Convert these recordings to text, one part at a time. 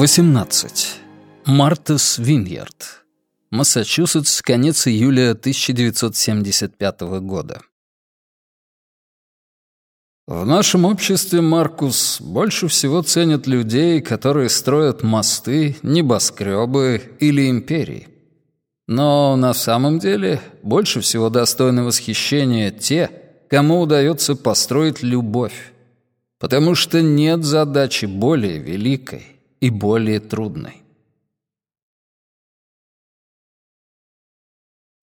18. Мартес Виньярд. Массачусетс, конец июля 1975 года. В нашем обществе, Маркус, больше всего ценят людей, которые строят мосты, небоскребы или империи. Но на самом деле больше всего достойны восхищения те, кому удается построить любовь. Потому что нет задачи более великой и более трудной.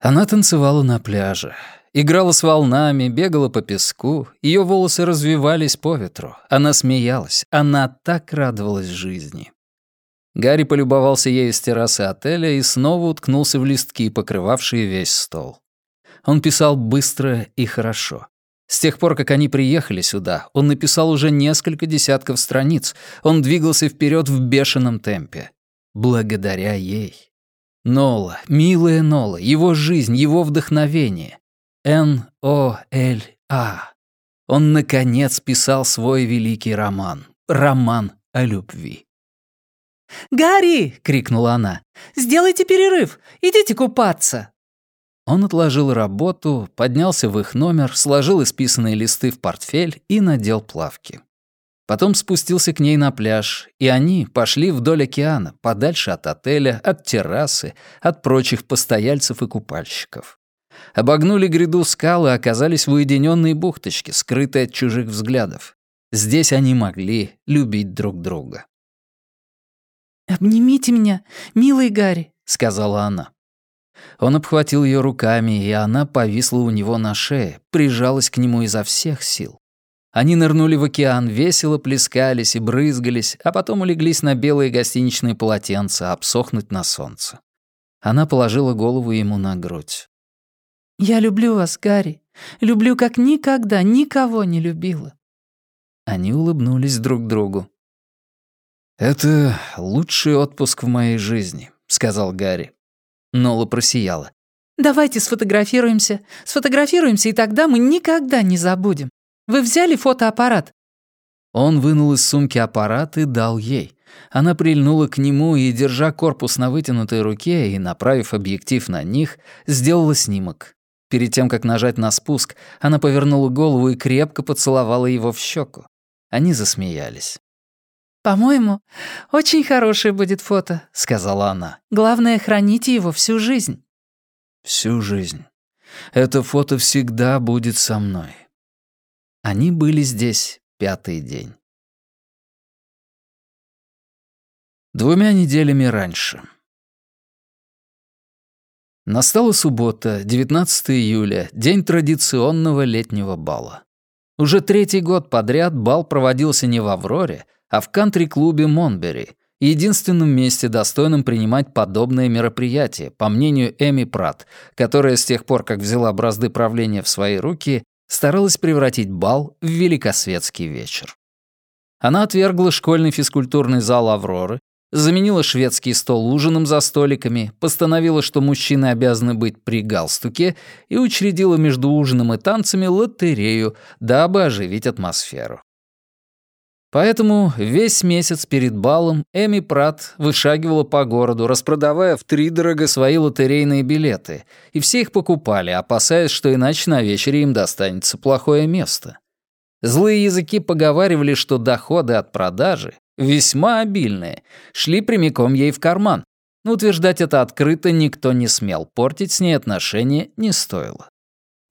Она танцевала на пляже, играла с волнами, бегала по песку, ее волосы развивались по ветру, она смеялась, она так радовалась жизни. Гарри полюбовался ею с террасы отеля и снова уткнулся в листки, покрывавшие весь стол. Он писал быстро и хорошо. С тех пор, как они приехали сюда, он написал уже несколько десятков страниц. Он двигался вперед в бешеном темпе. Благодаря ей. Нола, милая Нола, его жизнь, его вдохновение. Н-О-Л-А. Он, наконец, писал свой великий роман. Роман о любви. «Гарри!» — крикнула она. «Сделайте перерыв! Идите купаться!» Он отложил работу, поднялся в их номер, сложил исписанные листы в портфель и надел плавки. Потом спустился к ней на пляж, и они пошли вдоль океана, подальше от отеля, от террасы, от прочих постояльцев и купальщиков. Обогнули гряду скал и оказались в уединенной бухточке, скрытой от чужих взглядов. Здесь они могли любить друг друга. «Обнимите меня, милый Гарри», — сказала она. Он обхватил ее руками, и она повисла у него на шее, прижалась к нему изо всех сил. Они нырнули в океан, весело плескались и брызгались, а потом улеглись на белые гостиничные полотенца, обсохнуть на солнце. Она положила голову ему на грудь. «Я люблю вас, Гарри. Люблю, как никогда никого не любила». Они улыбнулись друг другу. «Это лучший отпуск в моей жизни», — сказал Гарри. Нола просияла. «Давайте сфотографируемся. Сфотографируемся, и тогда мы никогда не забудем. Вы взяли фотоаппарат?» Он вынул из сумки аппарат и дал ей. Она прильнула к нему и, держа корпус на вытянутой руке и направив объектив на них, сделала снимок. Перед тем, как нажать на спуск, она повернула голову и крепко поцеловала его в щеку. Они засмеялись. «По-моему, очень хорошее будет фото», — сказала она. «Главное, храните его всю жизнь». «Всю жизнь. Это фото всегда будет со мной». Они были здесь пятый день. Двумя неделями раньше. Настала суббота, 19 июля, день традиционного летнего бала. Уже третий год подряд бал проводился не в Авроре, а в кантри-клубе Монбери, единственном месте, достойном принимать подобные мероприятия, по мнению Эми Пратт, которая с тех пор, как взяла бразды правления в свои руки, старалась превратить бал в великосветский вечер. Она отвергла школьный физкультурный зал «Авроры», заменила шведский стол ужином за столиками, постановила, что мужчины обязаны быть при галстуке и учредила между ужином и танцами лотерею, дабы оживить атмосферу. Поэтому весь месяц перед балом Эми Прат вышагивала по городу, распродавая втридорого свои лотерейные билеты, и все их покупали, опасаясь, что иначе на вечере им достанется плохое место. Злые языки поговаривали, что доходы от продажи, весьма обильные, шли прямиком ей в карман, но утверждать это открыто никто не смел, портить с ней отношения не стоило.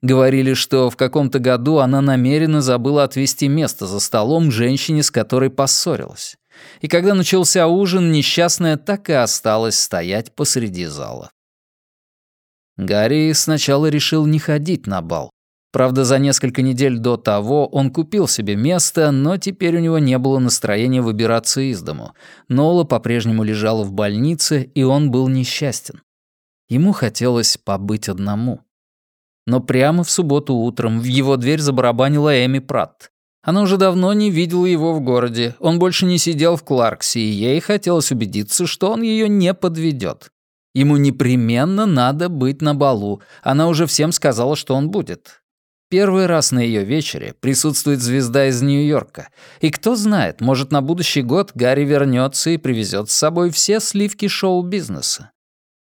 Говорили, что в каком-то году она намеренно забыла отвести место за столом женщине, с которой поссорилась. И когда начался ужин, несчастная так и осталась стоять посреди зала. Гарри сначала решил не ходить на бал. Правда, за несколько недель до того он купил себе место, но теперь у него не было настроения выбираться из дому. Нола по-прежнему лежала в больнице, и он был несчастен. Ему хотелось побыть одному. Но прямо в субботу утром в его дверь забарабанила Эми Пратт. Она уже давно не видела его в городе, он больше не сидел в Кларксе, и ей хотелось убедиться, что он ее не подведет. Ему непременно надо быть на балу, она уже всем сказала, что он будет. Первый раз на ее вечере присутствует звезда из Нью-Йорка. И кто знает, может, на будущий год Гарри вернется и привезет с собой все сливки шоу-бизнеса.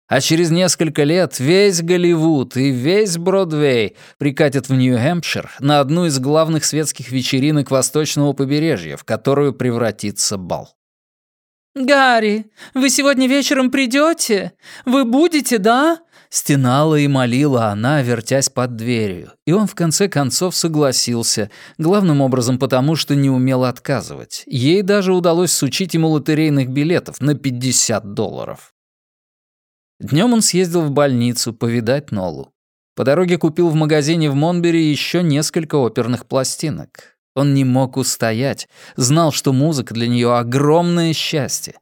А через несколько лет весь Голливуд и весь Бродвей прикатят в Нью-Хэмпшир на одну из главных светских вечеринок восточного побережья, в которую превратится бал. «Гарри, вы сегодня вечером придете? Вы будете, да?» Стенала и молила она, вертясь под дверью. И он в конце концов согласился, главным образом потому, что не умел отказывать. Ей даже удалось сучить ему лотерейных билетов на 50 долларов. Днем он съездил в больницу повидать Нолу. По дороге купил в магазине в Монбери еще несколько оперных пластинок. Он не мог устоять, знал, что музыка для нее огромное счастье.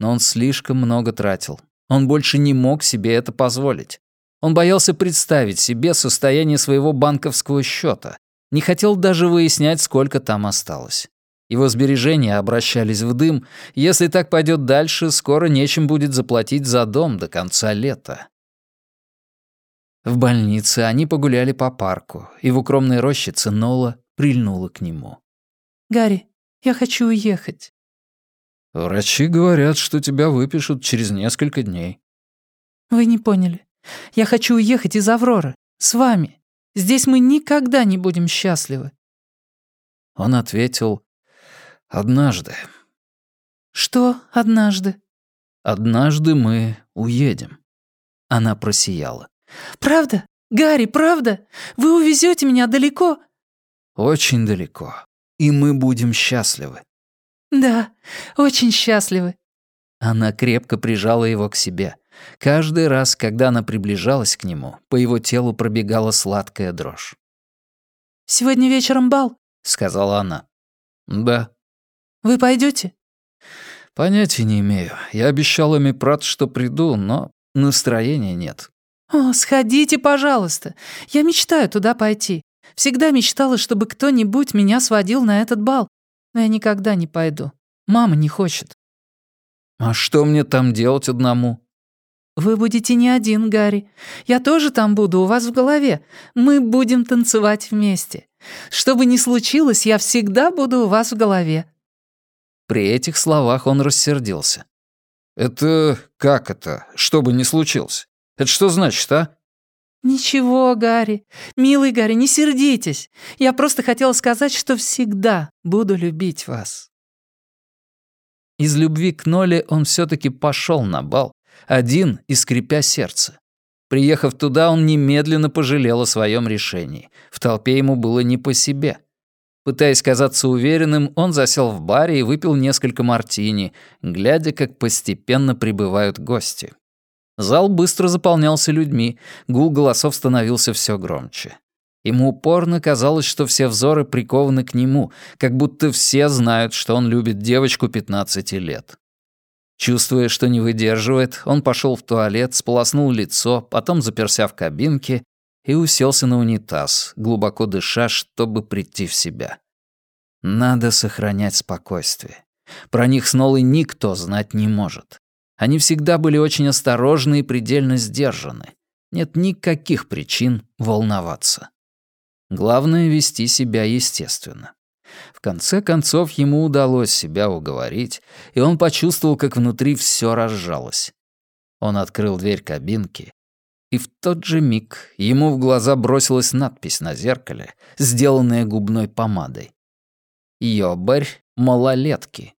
Но он слишком много тратил. Он больше не мог себе это позволить. Он боялся представить себе состояние своего банковского счета, не хотел даже выяснять, сколько там осталось. Его сбережения обращались в дым. Если так пойдет дальше, скоро нечем будет заплатить за дом до конца лета. В больнице они погуляли по парку, и в укромной рощице Нола прильнула к нему. «Гарри, я хочу уехать». «Врачи говорят, что тебя выпишут через несколько дней». «Вы не поняли. Я хочу уехать из Авроры. С вами. Здесь мы никогда не будем счастливы». Он ответил, «Однажды». «Что однажды?» «Однажды мы уедем». Она просияла. «Правда? Гарри, правда? Вы увезете меня далеко?» «Очень далеко. И мы будем счастливы». «Да, очень счастливы». Она крепко прижала его к себе. Каждый раз, когда она приближалась к нему, по его телу пробегала сладкая дрожь. «Сегодня вечером бал», — сказала она. «Да». «Вы пойдете? «Понятия не имею. Я обещал Эми Прат, что приду, но настроения нет». «О, сходите, пожалуйста. Я мечтаю туда пойти. Всегда мечтала, чтобы кто-нибудь меня сводил на этот бал. Но я никогда не пойду. Мама не хочет». «А что мне там делать одному?» «Вы будете не один, Гарри. Я тоже там буду, у вас в голове. Мы будем танцевать вместе. Что бы ни случилось, я всегда буду у вас в голове». При этих словах он рассердился. «Это как это? Что бы ни случилось? Это что значит, а?» «Ничего, Гарри. Милый Гарри, не сердитесь. Я просто хотела сказать, что всегда буду любить вас». Из любви к Ноле он все таки пошел на бал, один и скрипя сердце. Приехав туда, он немедленно пожалел о своем решении. В толпе ему было не по себе. Пытаясь казаться уверенным, он засел в баре и выпил несколько мартини, глядя, как постепенно прибывают гости. Зал быстро заполнялся людьми, гул голосов становился все громче. Ему упорно казалось, что все взоры прикованы к нему, как будто все знают, что он любит девочку 15 лет. Чувствуя, что не выдерживает, он пошел в туалет, сполоснул лицо, потом заперся в кабинке и уселся на унитаз, глубоко дыша, чтобы прийти в себя. Надо сохранять спокойствие. Про них с Нолой никто знать не может. Они всегда были очень осторожны и предельно сдержаны. Нет никаких причин волноваться. Главное — вести себя естественно. В конце концов, ему удалось себя уговорить, и он почувствовал, как внутри все разжалось. Он открыл дверь кабинки, и в тот же миг ему в глаза бросилась надпись на зеркале, сделанная губной помадой. «Ёбарь малолетки».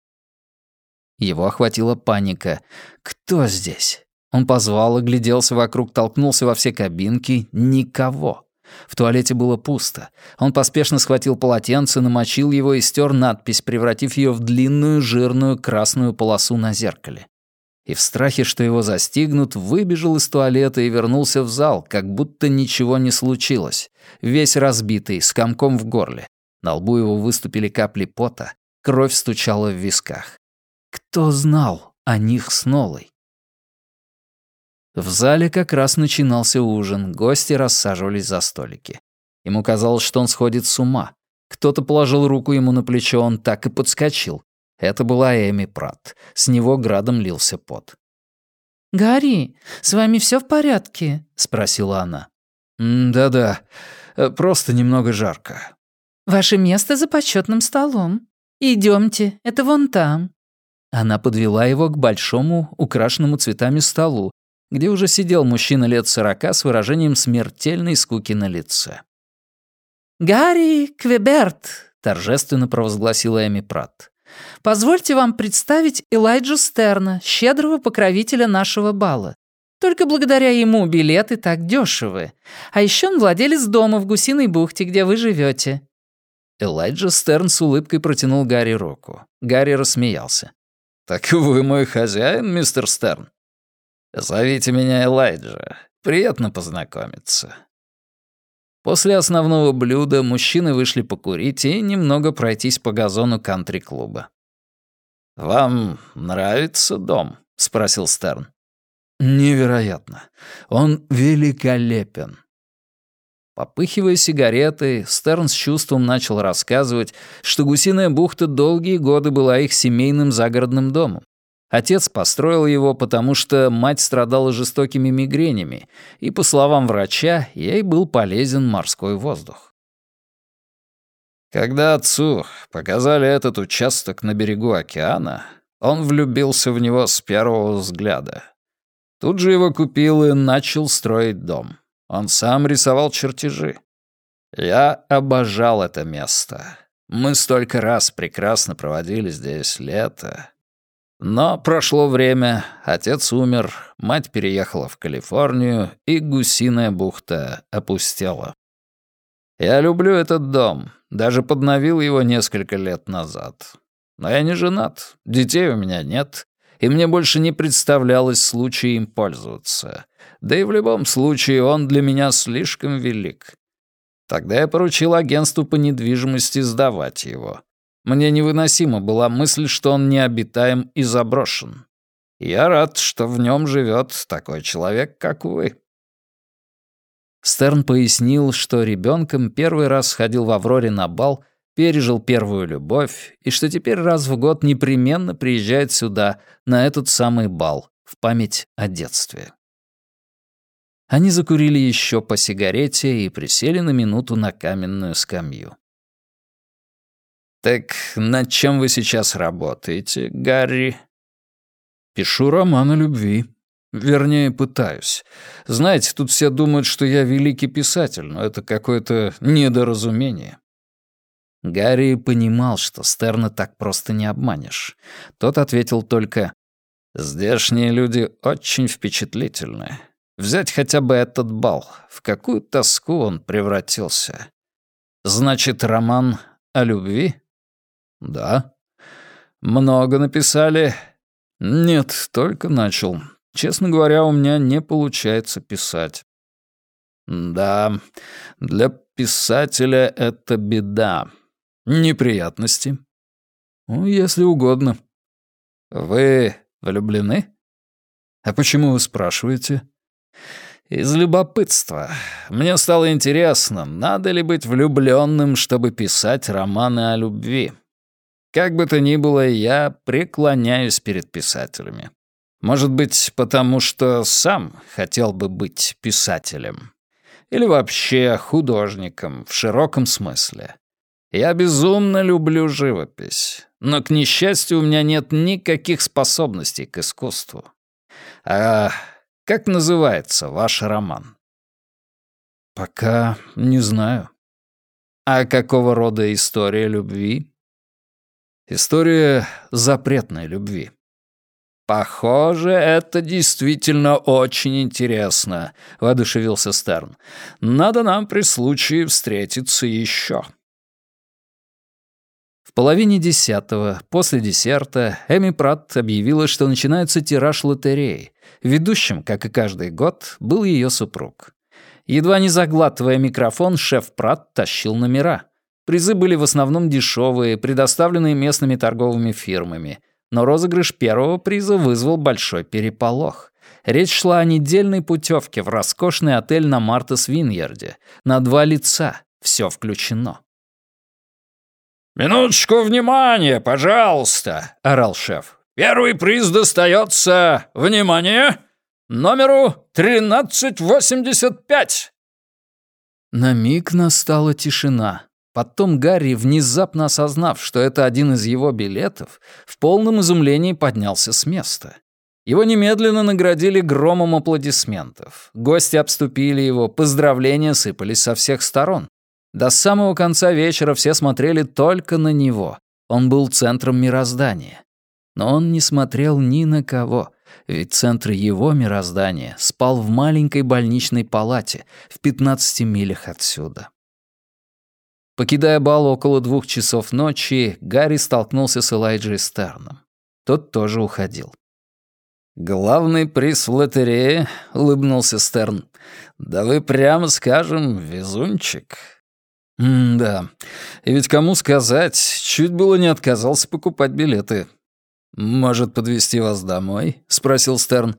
Его охватила паника. «Кто здесь?» Он позвал, огляделся вокруг, толкнулся во все кабинки. Никого. В туалете было пусто. Он поспешно схватил полотенце, намочил его и стер надпись, превратив ее в длинную жирную красную полосу на зеркале. И в страхе, что его застигнут, выбежал из туалета и вернулся в зал, как будто ничего не случилось. Весь разбитый, с комком в горле. На лбу его выступили капли пота, кровь стучала в висках. Кто знал о них с Нолой? В зале как раз начинался ужин, гости рассаживались за столики. Ему казалось, что он сходит с ума. Кто-то положил руку ему на плечо, он так и подскочил. Это была Эми Пратт. С него градом лился пот. «Гарри, с вами все в порядке?» — спросила она. «Да-да. Э, просто немного жарко». «Ваше место за почетным столом. Идемте, это вон там». Она подвела его к большому, украшенному цветами столу, где уже сидел мужчина лет сорока с выражением смертельной скуки на лице. «Гарри Квеберт», — торжественно провозгласила Эми Пратт. «Позвольте вам представить Элайджу Стерна, щедрого покровителя нашего бала. Только благодаря ему билеты так дешевы. А еще он владелец дома в Гусиной бухте, где вы живете. Элайджа Стерн с улыбкой протянул Гарри руку. Гарри рассмеялся. «Так вы мой хозяин, мистер Стерн?» «Зовите меня Элайджа. Приятно познакомиться». После основного блюда мужчины вышли покурить и немного пройтись по газону кантри-клуба. «Вам нравится дом?» — спросил Стерн. «Невероятно. Он великолепен». Попыхивая сигаретой, Стерн с чувством начал рассказывать, что Гусиная бухта долгие годы была их семейным загородным домом. Отец построил его, потому что мать страдала жестокими мигренями, и, по словам врача, ей был полезен морской воздух. Когда отцу показали этот участок на берегу океана, он влюбился в него с первого взгляда. Тут же его купил и начал строить дом. Он сам рисовал чертежи. Я обожал это место. Мы столько раз прекрасно проводили здесь лето. Но прошло время, отец умер, мать переехала в Калифорнию, и гусиная бухта опустела. Я люблю этот дом, даже подновил его несколько лет назад. Но я не женат, детей у меня нет, и мне больше не представлялось случая им пользоваться. Да и в любом случае он для меня слишком велик. Тогда я поручил агентству по недвижимости сдавать его. Мне невыносима была мысль, что он необитаем и заброшен. Я рад, что в нем живет такой человек, как вы». Стерн пояснил, что ребенком первый раз сходил в Авроре на бал, пережил первую любовь, и что теперь раз в год непременно приезжает сюда, на этот самый бал, в память о детстве. Они закурили еще по сигарете и присели на минуту на каменную скамью. «Так над чем вы сейчас работаете, Гарри?» «Пишу роман о любви. Вернее, пытаюсь. Знаете, тут все думают, что я великий писатель, но это какое-то недоразумение». Гарри понимал, что Стерна так просто не обманешь. Тот ответил только «Здешние люди очень впечатлительны. Взять хотя бы этот бал. В какую тоску он превратился. Значит, роман о любви?» «Да». «Много написали?» «Нет, только начал. Честно говоря, у меня не получается писать». «Да, для писателя это беда. Неприятности». «Ну, если угодно». «Вы влюблены?» «А почему вы спрашиваете?» «Из любопытства. Мне стало интересно, надо ли быть влюбленным, чтобы писать романы о любви». Как бы то ни было, я преклоняюсь перед писателями. Может быть, потому что сам хотел бы быть писателем. Или вообще художником в широком смысле. Я безумно люблю живопись, но, к несчастью, у меня нет никаких способностей к искусству. А как называется ваш роман? Пока не знаю. А какого рода история любви? История запретной любви. «Похоже, это действительно очень интересно», — воодушевился Стерн. «Надо нам при случае встретиться еще». В половине десятого, после десерта, Эми Пратт объявила, что начинается тираж лотереи. Ведущим, как и каждый год, был ее супруг. Едва не заглатывая микрофон, шеф Пратт тащил номера — Призы были в основном дешевые, предоставленные местными торговыми фирмами. Но розыгрыш первого приза вызвал большой переполох. Речь шла о недельной путевке в роскошный отель на Мартас Виньерде. На два лица. Все включено. «Минуточку внимания, пожалуйста!» — орал шеф. «Первый приз достается, внимание, номеру 1385!» На миг настала тишина. Потом Гарри, внезапно осознав, что это один из его билетов, в полном изумлении поднялся с места. Его немедленно наградили громом аплодисментов. Гости обступили его, поздравления сыпались со всех сторон. До самого конца вечера все смотрели только на него. Он был центром мироздания. Но он не смотрел ни на кого, ведь центр его мироздания спал в маленькой больничной палате в 15 милях отсюда. Покидая бал около двух часов ночи, Гарри столкнулся с Элайджей Стерном. Тот тоже уходил. «Главный приз в лотерее», — улыбнулся Стерн. «Да вы, прямо скажем, везунчик». «М-да. И ведь кому сказать, чуть было не отказался покупать билеты». «Может, подвезти вас домой?» — спросил Стерн.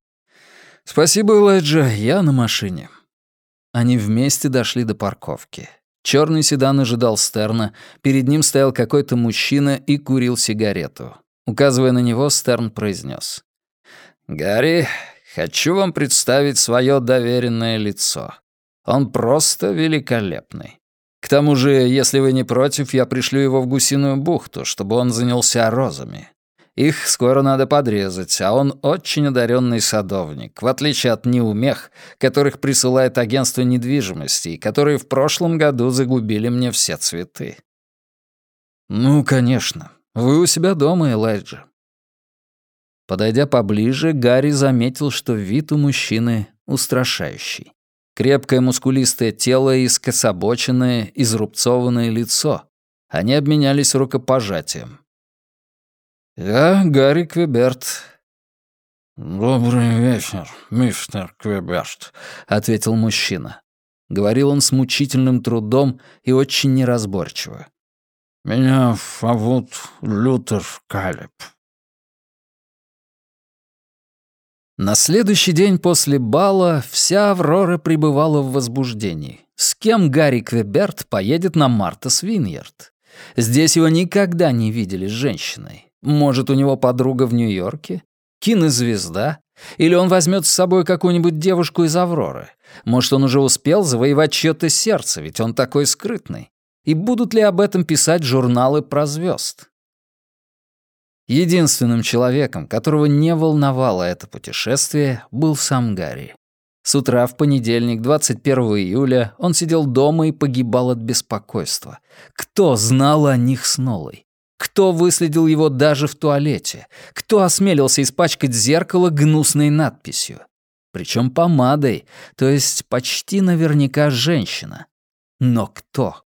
«Спасибо, Элайджа, я на машине». Они вместе дошли до парковки. Черный седан ожидал Стерна, перед ним стоял какой-то мужчина и курил сигарету. Указывая на него, Стерн произнес: «Гарри, хочу вам представить свое доверенное лицо. Он просто великолепный. К тому же, если вы не против, я пришлю его в гусиную бухту, чтобы он занялся розами. Их скоро надо подрезать, а он очень одаренный садовник, в отличие от неумех, которых присылает агентство недвижимости, и которые в прошлом году загубили мне все цветы. Ну, конечно. Вы у себя дома, Элайджа. Подойдя поближе, Гарри заметил, что вид у мужчины устрашающий. Крепкое мускулистое тело и скособоченное, изрубцованное лицо. Они обменялись рукопожатием. «Я Гарри Квеберт». «Добрый вечер, мистер Квеберт», — ответил мужчина. Говорил он с мучительным трудом и очень неразборчиво. «Меня зовут Лютер Калеб». На следующий день после бала вся Аврора пребывала в возбуждении. С кем Гарри Квеберт поедет на Марта Свиньерд? Здесь его никогда не видели с женщиной. Может, у него подруга в Нью-Йорке? Кинозвезда? Или он возьмет с собой какую-нибудь девушку из Авроры? Может, он уже успел завоевать чьё-то сердце, ведь он такой скрытный? И будут ли об этом писать журналы про звезд? Единственным человеком, которого не волновало это путешествие, был сам Гарри. С утра в понедельник, 21 июля, он сидел дома и погибал от беспокойства. Кто знал о них с Нолой? Кто выследил его даже в туалете? Кто осмелился испачкать зеркало гнусной надписью? Причем помадой, то есть почти наверняка женщина. Но кто?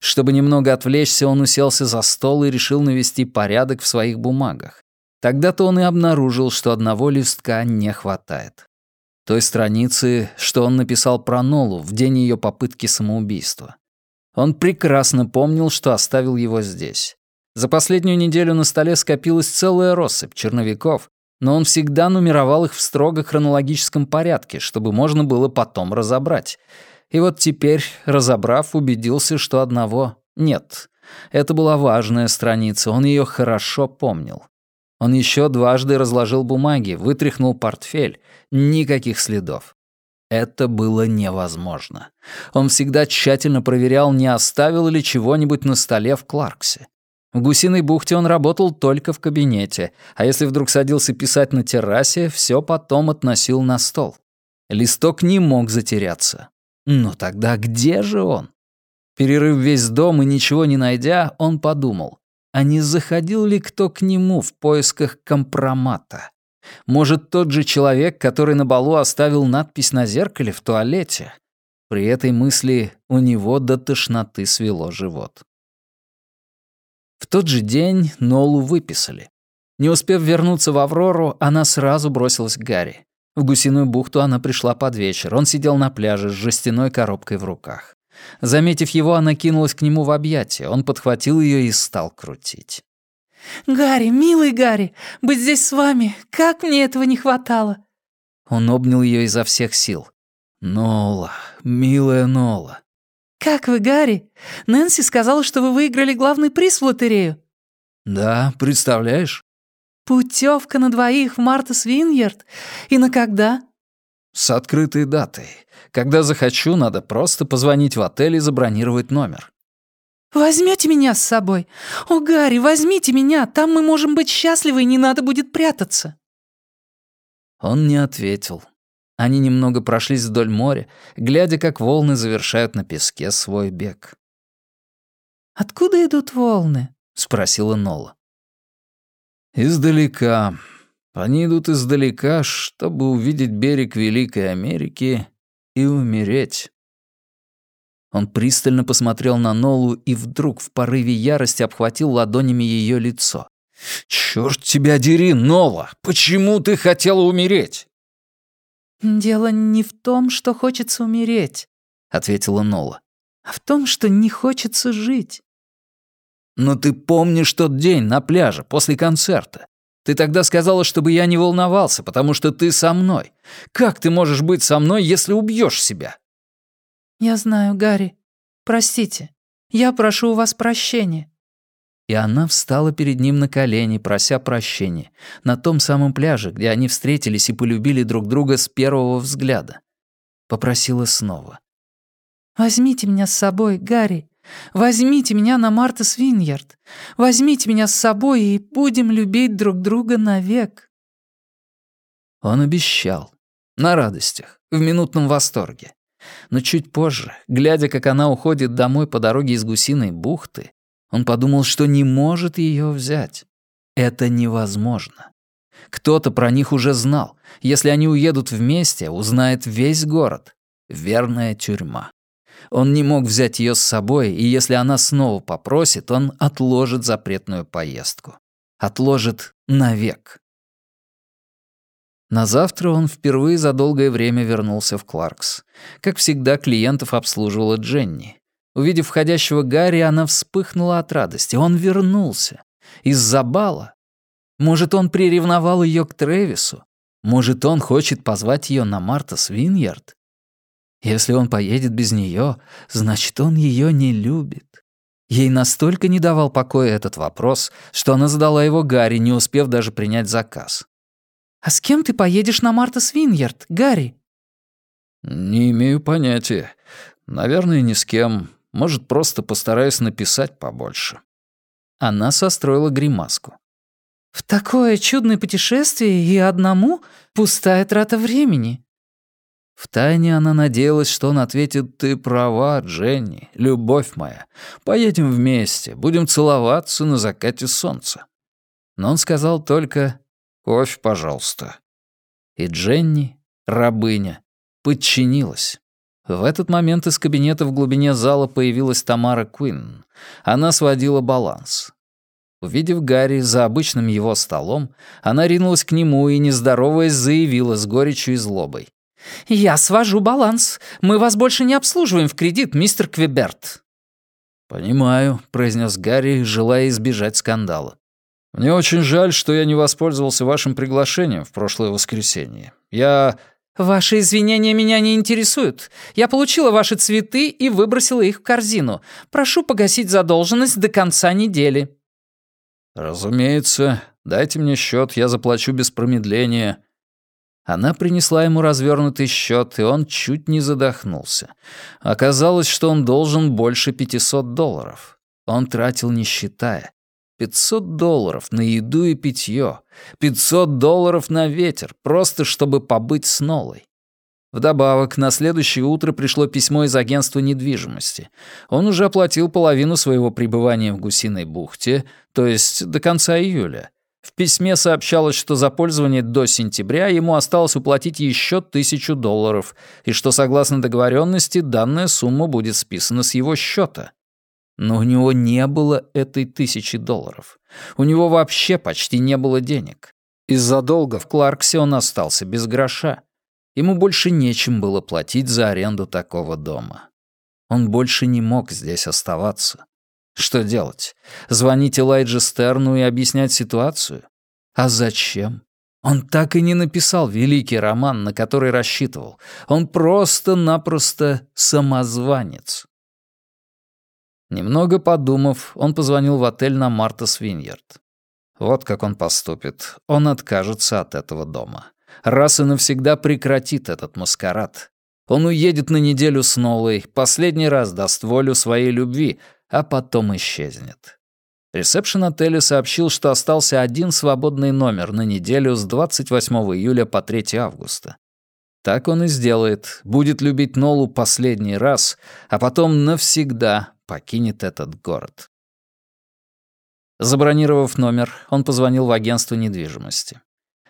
Чтобы немного отвлечься, он уселся за стол и решил навести порядок в своих бумагах. Тогда-то он и обнаружил, что одного листка не хватает. Той страницы, что он написал про Нолу в день ее попытки самоубийства. Он прекрасно помнил, что оставил его здесь. За последнюю неделю на столе скопилась целая россыпь черновиков, но он всегда нумеровал их в строго хронологическом порядке, чтобы можно было потом разобрать — и вот теперь, разобрав, убедился, что одного нет. Это была важная страница, он ее хорошо помнил. Он еще дважды разложил бумаги, вытряхнул портфель. Никаких следов. Это было невозможно. Он всегда тщательно проверял, не оставил ли чего-нибудь на столе в Кларксе. В гусиной бухте он работал только в кабинете, а если вдруг садился писать на террасе, все потом относил на стол. Листок не мог затеряться. Но тогда где же он? Перерыв весь дом и ничего не найдя, он подумал, а не заходил ли кто к нему в поисках компромата? Может, тот же человек, который на балу оставил надпись на зеркале в туалете? При этой мысли у него до тошноты свело живот. Тот же день Нолу выписали. Не успев вернуться в Аврору, она сразу бросилась к Гарри. В гусиную бухту она пришла под вечер. Он сидел на пляже с жестяной коробкой в руках. Заметив его, она кинулась к нему в объятия. Он подхватил ее и стал крутить. «Гарри, милый Гарри, быть здесь с вами, как мне этого не хватало!» Он обнял ее изо всех сил. «Нола, милая Нола». «Как вы, Гарри? Нэнси сказала, что вы выиграли главный приз в лотерею». «Да, представляешь?» Путевка на двоих в Марта Свиньерд? И на когда?» С открытой датой. Когда захочу, надо просто позвонить в отель и забронировать номер. Возьмете меня с собой? О, Гарри, возьмите меня, там мы можем быть счастливы и не надо будет прятаться. Он не ответил. Они немного прошлись вдоль моря, глядя, как волны завершают на песке свой бег. «Откуда идут волны?» — спросила Нола. «Издалека. Они идут издалека, чтобы увидеть берег Великой Америки и умереть». Он пристально посмотрел на Нолу и вдруг в порыве ярости обхватил ладонями ее лицо. «Чёрт тебя дери, Нола! Почему ты хотела умереть?» «Дело не в том, что хочется умереть», — ответила Нола, «а в том, что не хочется жить». «Но ты помнишь тот день на пляже после концерта? Ты тогда сказала, чтобы я не волновался, потому что ты со мной. Как ты можешь быть со мной, если убьешь себя?» «Я знаю, Гарри. Простите. Я прошу у вас прощения». И она встала перед ним на колени, прося прощения, на том самом пляже, где они встретились и полюбили друг друга с первого взгляда. Попросила снова. «Возьмите меня с собой, Гарри. Возьмите меня на Мартас Виньярд. Возьмите меня с собой и будем любить друг друга навек». Он обещал. На радостях, в минутном восторге. Но чуть позже, глядя, как она уходит домой по дороге из Гусиной бухты, он подумал, что не может ее взять. Это невозможно. Кто-то про них уже знал. Если они уедут вместе, узнает весь город. Верная тюрьма. Он не мог взять ее с собой, и если она снова попросит, он отложит запретную поездку. Отложит навек. На завтра он впервые за долгое время вернулся в Кларкс. Как всегда, клиентов обслуживала Дженни. Увидев входящего Гарри, она вспыхнула от радости. Он вернулся. Из-за бала. Может, он приревновал ее к Трэвису? Может, он хочет позвать ее на Марта Свиньярд? Если он поедет без нее, значит, он ее не любит. Ей настолько не давал покоя этот вопрос, что она задала его Гарри, не успев даже принять заказ. «А с кем ты поедешь на Марта Свиньярд, Гарри?» «Не имею понятия. Наверное, ни с кем. Может, просто постараюсь написать побольше». Она состроила гримаску. «В такое чудное путешествие и одному пустая трата времени». Втайне она надеялась, что он ответит «Ты права, Дженни, любовь моя. Поедем вместе, будем целоваться на закате солнца». Но он сказал только «Кофе, пожалуйста». И Дженни, рабыня, подчинилась. В этот момент из кабинета в глубине зала появилась Тамара Куин. Она сводила баланс. Увидев Гарри за обычным его столом, она ринулась к нему и, не заявила с горечью и злобой. «Я свожу баланс. Мы вас больше не обслуживаем в кредит, мистер Квеберт». «Понимаю», — произнес Гарри, желая избежать скандала. «Мне очень жаль, что я не воспользовался вашим приглашением в прошлое воскресенье. Я...» «Ваши извинения меня не интересуют. Я получила ваши цветы и выбросила их в корзину. Прошу погасить задолженность до конца недели». «Разумеется. Дайте мне счет, я заплачу без промедления». Она принесла ему развернутый счет, и он чуть не задохнулся. Оказалось, что он должен больше 500 долларов. Он тратил не считая. 500 долларов на еду и питье, 500 долларов на ветер, просто чтобы побыть с Нолой. Вдобавок, на следующее утро пришло письмо из агентства недвижимости. Он уже оплатил половину своего пребывания в Гусиной бухте, то есть до конца июля. В письме сообщалось, что за пользование до сентября ему осталось уплатить еще тысячу долларов, и что, согласно договоренности, данная сумма будет списана с его счета. Но у него не было этой тысячи долларов. У него вообще почти не было денег. Из-за долга в Кларксе он остался без гроша. Ему больше нечем было платить за аренду такого дома. Он больше не мог здесь оставаться. Что делать? Звонить Элайджи Стерну и объяснять ситуацию? А зачем? Он так и не написал великий роман, на который рассчитывал. Он просто-напросто самозванец. Немного подумав, он позвонил в отель на Марта Свиньярд. Вот как он поступит. Он откажется от этого дома. Раз и навсегда прекратит этот маскарад. Он уедет на неделю с Нолой, последний раз даст волю своей любви, а потом исчезнет. Ресепшн отеля сообщил, что остался один свободный номер на неделю с 28 июля по 3 августа. Так он и сделает, будет любить Нолу последний раз, а потом навсегда покинет этот город. Забронировав номер, он позвонил в агентство недвижимости.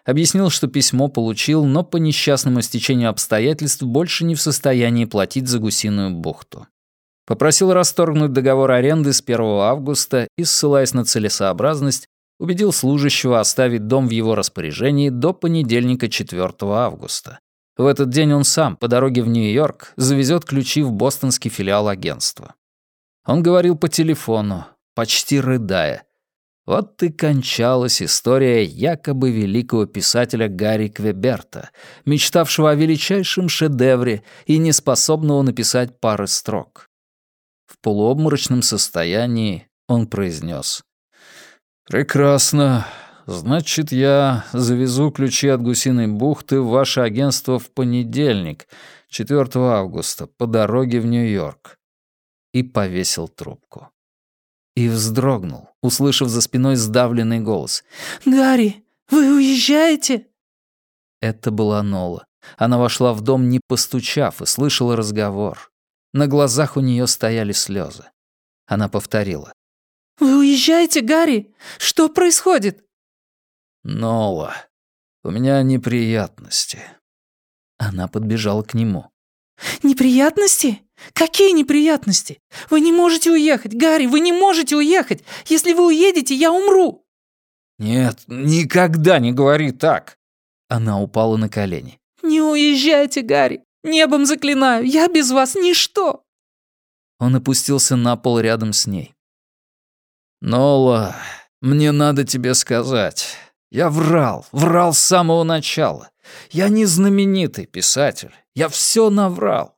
Объяснил, что письмо получил, но по несчастному стечению обстоятельств больше не в состоянии платить за гусиную бухту. Попросил расторгнуть договор аренды с 1 августа и, ссылаясь на целесообразность, убедил служащего оставить дом в его распоряжении до понедельника 4 августа. В этот день он сам, по дороге в Нью-Йорк, завезет ключи в бостонский филиал агентства. Он говорил по телефону, почти рыдая. Вот и кончалась история якобы великого писателя Гарри Квеберта, мечтавшего о величайшем шедевре и неспособного написать пары строк. В полуобморочном состоянии он произнес. «Прекрасно. Значит, я завезу ключи от гусиной бухты в ваше агентство в понедельник, 4 августа, по дороге в Нью-Йорк. И повесил трубку. И вздрогнул, услышав за спиной сдавленный голос. «Гарри, вы уезжаете?» Это была Нола. Она вошла в дом, не постучав, и слышала разговор. На глазах у нее стояли слезы. Она повторила. «Вы уезжаете, Гарри? Что происходит?» «Нола, у меня неприятности». Она подбежала к нему. «Неприятности? Какие неприятности? Вы не можете уехать, Гарри, вы не можете уехать! Если вы уедете, я умру!» «Нет, никогда не говори так!» Она упала на колени. «Не уезжайте, Гарри! Небом заклинаю, я без вас ничто!» Он опустился на пол рядом с ней. «Нола, мне надо тебе сказать. Я врал, врал с самого начала. Я не знаменитый писатель. Я все наврал.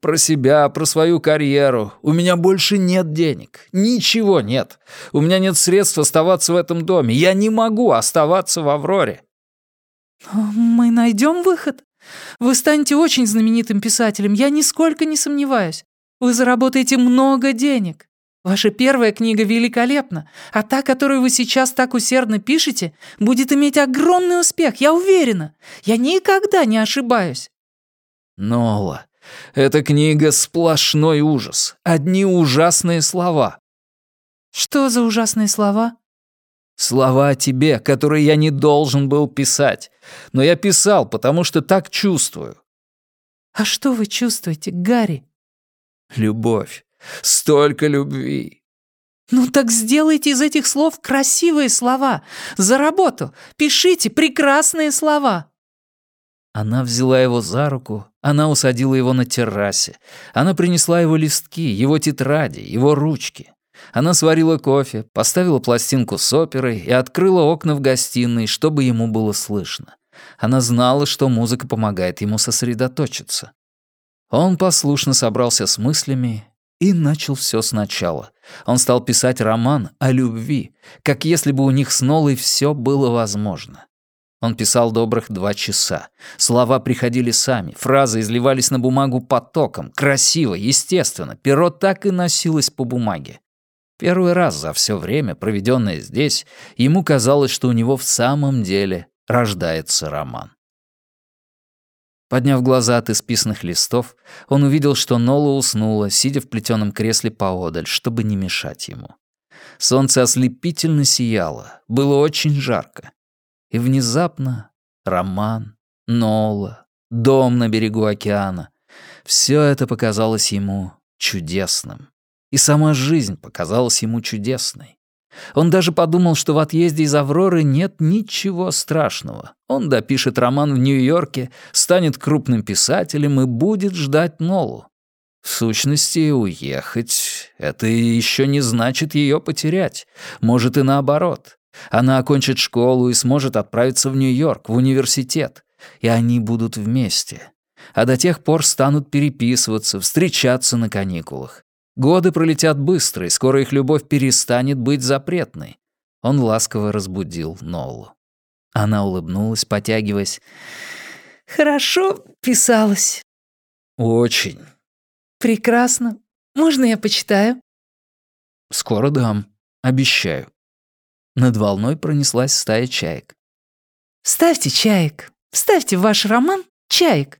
Про себя, про свою карьеру. У меня больше нет денег. Ничего нет. У меня нет средств оставаться в этом доме. Я не могу оставаться в Авроре. «Мы найдем выход. Вы станете очень знаменитым писателем, я нисколько не сомневаюсь. Вы заработаете много денег. Ваша первая книга великолепна, а та, которую вы сейчас так усердно пишете, будет иметь огромный успех, я уверена. Я никогда не ошибаюсь». «Нола, эта книга — сплошной ужас. Одни ужасные слова». «Что за ужасные слова?» «Слова о тебе, которые я не должен был писать. Но я писал, потому что так чувствую». «А что вы чувствуете, Гарри?» «Любовь. Столько любви. «Ну так сделайте из этих слов красивые слова. За работу. Пишите прекрасные слова». Она взяла его за руку, она усадила его на террасе. Она принесла его листки, его тетради, его ручки. Она сварила кофе, поставила пластинку с оперой и открыла окна в гостиной, чтобы ему было слышно. Она знала, что музыка помогает ему сосредоточиться. Он послушно собрался с мыслями и начал все сначала. Он стал писать роман о любви, как если бы у них с Нолой все было возможно. Он писал добрых два часа. Слова приходили сами, фразы изливались на бумагу потоком, красиво, естественно. Перо так и носилось по бумаге. Первый раз за все время, проведенное здесь, ему казалось, что у него в самом деле рождается роман. Подняв глаза от исписанных листов, он увидел, что Нола уснула, сидя в плетеном кресле поодаль, чтобы не мешать ему. Солнце ослепительно сияло, было очень жарко. И внезапно роман, Нола, дом на берегу океана — все это показалось ему чудесным. И сама жизнь показалась ему чудесной. Он даже подумал, что в отъезде из Авроры нет ничего страшного. Он допишет роман в Нью-Йорке, станет крупным писателем и будет ждать Нолу. В сущности, уехать — это еще не значит ее потерять. Может, и наоборот. Она окончит школу и сможет отправиться в Нью-Йорк, в университет. И они будут вместе. А до тех пор станут переписываться, встречаться на каникулах. Годы пролетят быстро, и скоро их любовь перестанет быть запретной. Он ласково разбудил Нолу. Она улыбнулась, потягиваясь. «Хорошо писалось». «Очень». «Прекрасно. Можно я почитаю?» «Скоро дам. Обещаю». Над волной пронеслась стая чаек. «Ставьте чаек. Ставьте в ваш роман чаек».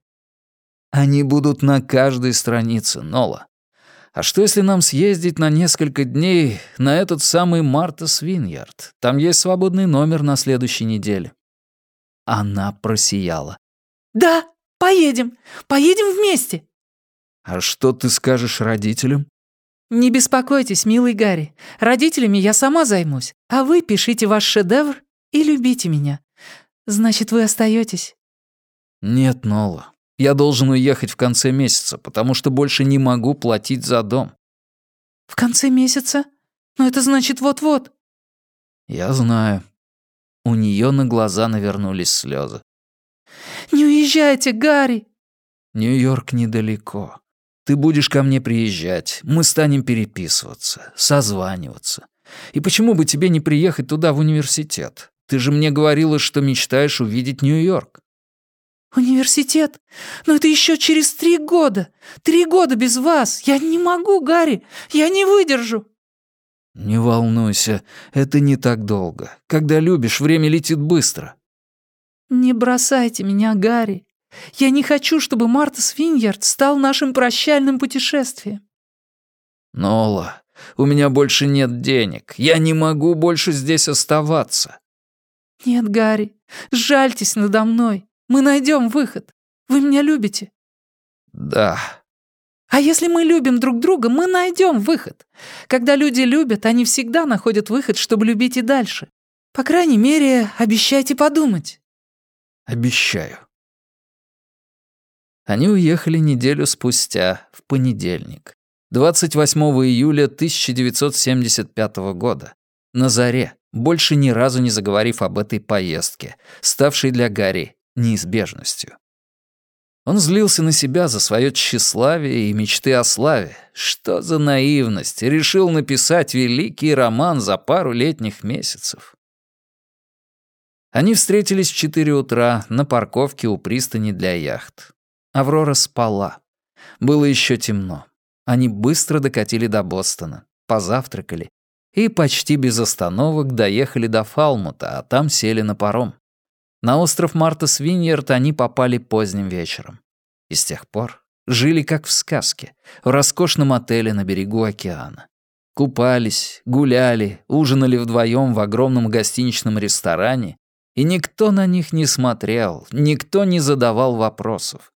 «Они будут на каждой странице, Нола. А что, если нам съездить на несколько дней на этот самый Марта Свиньярд? Там есть свободный номер на следующей неделе». Она просияла. «Да, поедем. Поедем вместе». «А что ты скажешь родителям?» «Не беспокойтесь, милый Гарри. Родителями я сама займусь. А вы пишите ваш шедевр и любите меня. Значит, вы остаетесь. «Нет, Нола. Я должен уехать в конце месяца, потому что больше не могу платить за дом». «В конце месяца? Но это значит вот-вот». «Я знаю». У нее на глаза навернулись слезы. «Не уезжайте, Гарри!» «Нью-Йорк недалеко. Ты будешь ко мне приезжать, мы станем переписываться, созваниваться. И почему бы тебе не приехать туда в университет? Ты же мне говорила, что мечтаешь увидеть Нью-Йорк». «Университет? Но это еще через три года. Три года без вас. Я не могу, Гарри. Я не выдержу». «Не волнуйся, это не так долго. Когда любишь, время летит быстро». «Не бросайте меня, Гарри. Я не хочу, чтобы Марта Свиньярд стал нашим прощальным путешествием». «Нола, у меня больше нет денег. Я не могу больше здесь оставаться». «Нет, Гарри, сжальтесь надо мной. Мы найдем выход. Вы меня любите?» «Да». «А если мы любим друг друга, мы найдем выход. Когда люди любят, они всегда находят выход, чтобы любить и дальше. По крайней мере, обещайте подумать». «Обещаю». Они уехали неделю спустя, в понедельник, 28 июля 1975 года, на заре, больше ни разу не заговорив об этой поездке, ставшей для Гарри неизбежностью. Он злился на себя за свое тщеславие и мечты о славе. Что за наивность! Решил написать великий роман за пару летних месяцев. Они встретились в четыре утра на парковке у пристани для яхт. Аврора спала. Было еще темно. Они быстро докатили до Бостона, позавтракали и почти без остановок доехали до Фалмута, а там сели на паром. На остров Марта Свиньерт они попали поздним вечером. И с тех пор жили как в сказке, в роскошном отеле на берегу океана. Купались, гуляли, ужинали вдвоем в огромном гостиничном ресторане, и никто на них не смотрел, никто не задавал вопросов.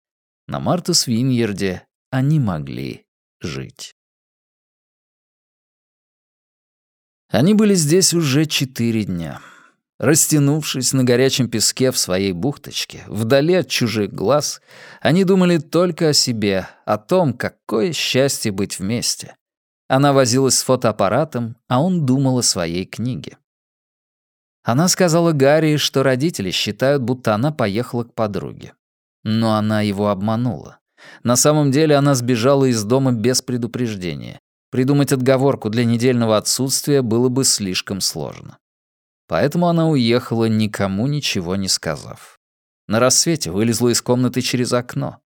На Марту Свиньерде они могли жить. Они были здесь уже четыре дня. Растянувшись на горячем песке в своей бухточке, вдали от чужих глаз, они думали только о себе, о том, какое счастье быть вместе. Она возилась с фотоаппаратом, а он думал о своей книге. Она сказала Гарри, что родители считают, будто она поехала к подруге. Но она его обманула. На самом деле она сбежала из дома без предупреждения. Придумать отговорку для недельного отсутствия было бы слишком сложно. Поэтому она уехала, никому ничего не сказав. На рассвете вылезла из комнаты через окно.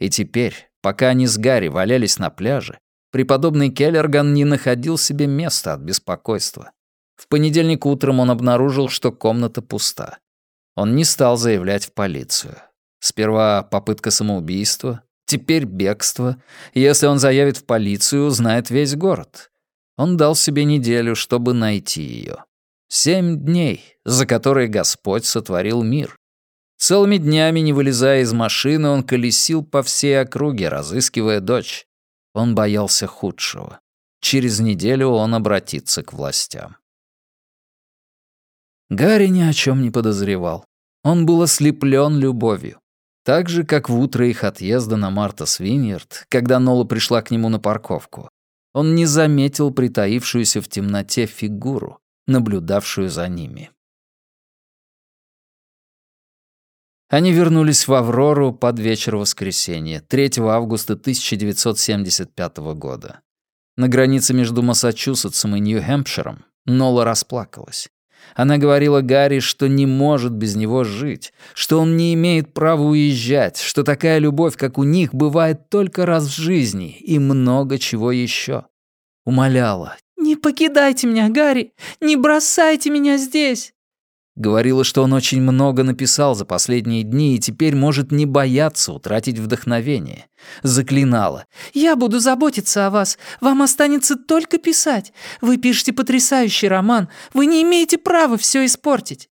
И теперь, пока они с Гарри валялись на пляже, преподобный Келлерган не находил себе места от беспокойства. В понедельник утром он обнаружил, что комната пуста. Он не стал заявлять в полицию. Сперва попытка самоубийства, теперь бегство. Если он заявит в полицию, узнает весь город. Он дал себе неделю, чтобы найти ее. Семь дней, за которые Господь сотворил мир. Целыми днями, не вылезая из машины, он колесил по всей округе, разыскивая дочь. Он боялся худшего. Через неделю он обратится к властям. Гарри ни о чем не подозревал. Он был ослеплен любовью. Так же, как в утро их отъезда на Марта Свиньерд, когда Нола пришла к нему на парковку, он не заметил притаившуюся в темноте фигуру, наблюдавшую за ними. Они вернулись в Аврору под вечер воскресенья, 3 августа 1975 года. На границе между Массачусетсом и Нью-Хэмпширом Нола расплакалась. Она говорила Гарри, что не может без него жить, что он не имеет права уезжать, что такая любовь, как у них, бывает только раз в жизни и много чего еще. Умоляла. «Не покидайте меня, Гарри! Не бросайте меня здесь!» Говорила, что он очень много написал за последние дни и теперь может не бояться утратить вдохновение. Заклинала. «Я буду заботиться о вас. Вам останется только писать. Вы пишете потрясающий роман. Вы не имеете права все испортить».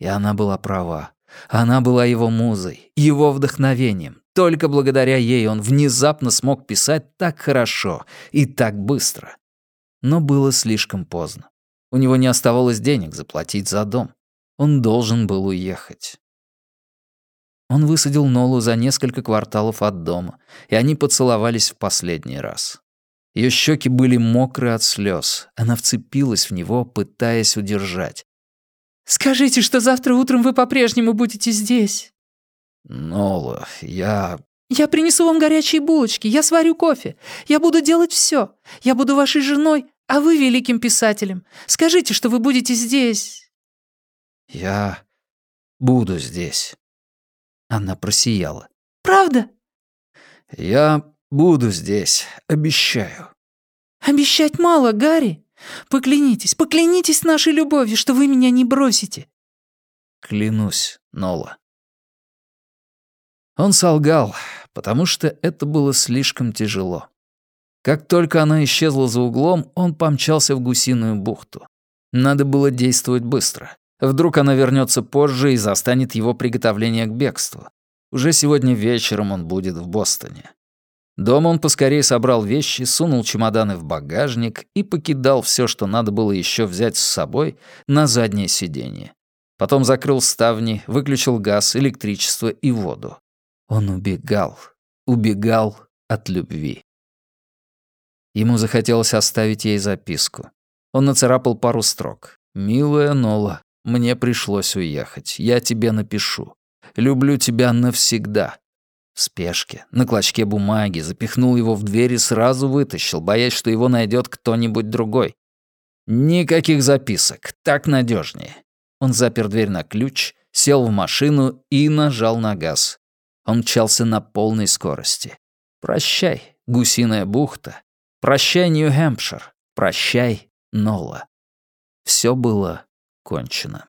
И она была права. Она была его музой, его вдохновением. Только благодаря ей он внезапно смог писать так хорошо и так быстро. Но было слишком поздно. У него не оставалось денег заплатить за дом. Он должен был уехать. Он высадил Нолу за несколько кварталов от дома, и они поцеловались в последний раз. Ее щеки были мокры от слез. Она вцепилась в него, пытаясь удержать. «Скажите, что завтра утром вы по-прежнему будете здесь». «Нола, я...» «Я принесу вам горячие булочки, я сварю кофе. Я буду делать все. Я буду вашей женой, а вы великим писателем. Скажите, что вы будете здесь». «Я буду здесь». Она просияла. «Правда?» «Я буду здесь, обещаю». «Обещать мало, Гарри. Поклянитесь, поклянитесь нашей любовью, что вы меня не бросите». «Клянусь, Нола». Он солгал, потому что это было слишком тяжело. Как только она исчезла за углом, он помчался в гусиную бухту. Надо было действовать быстро. Вдруг она вернется позже и застанет его приготовление к бегству. Уже сегодня вечером он будет в Бостоне. Дома он поскорее собрал вещи, сунул чемоданы в багажник и покидал все, что надо было еще взять с собой, на заднее сиденье. Потом закрыл ставни, выключил газ, электричество и воду. Он убегал, убегал от любви. Ему захотелось оставить ей записку. Он нацарапал пару строк. «Милая Нола, мне пришлось уехать. Я тебе напишу. Люблю тебя навсегда». В спешке, на клочке бумаги, запихнул его в дверь и сразу вытащил, боясь, что его найдет кто-нибудь другой. Никаких записок, так надежнее. Он запер дверь на ключ, сел в машину и нажал на газ. Он мчался на полной скорости. «Прощай, гусиная бухта. Прощай, Нью-Хэмпшир. Прощай, Нола». Все было кончено.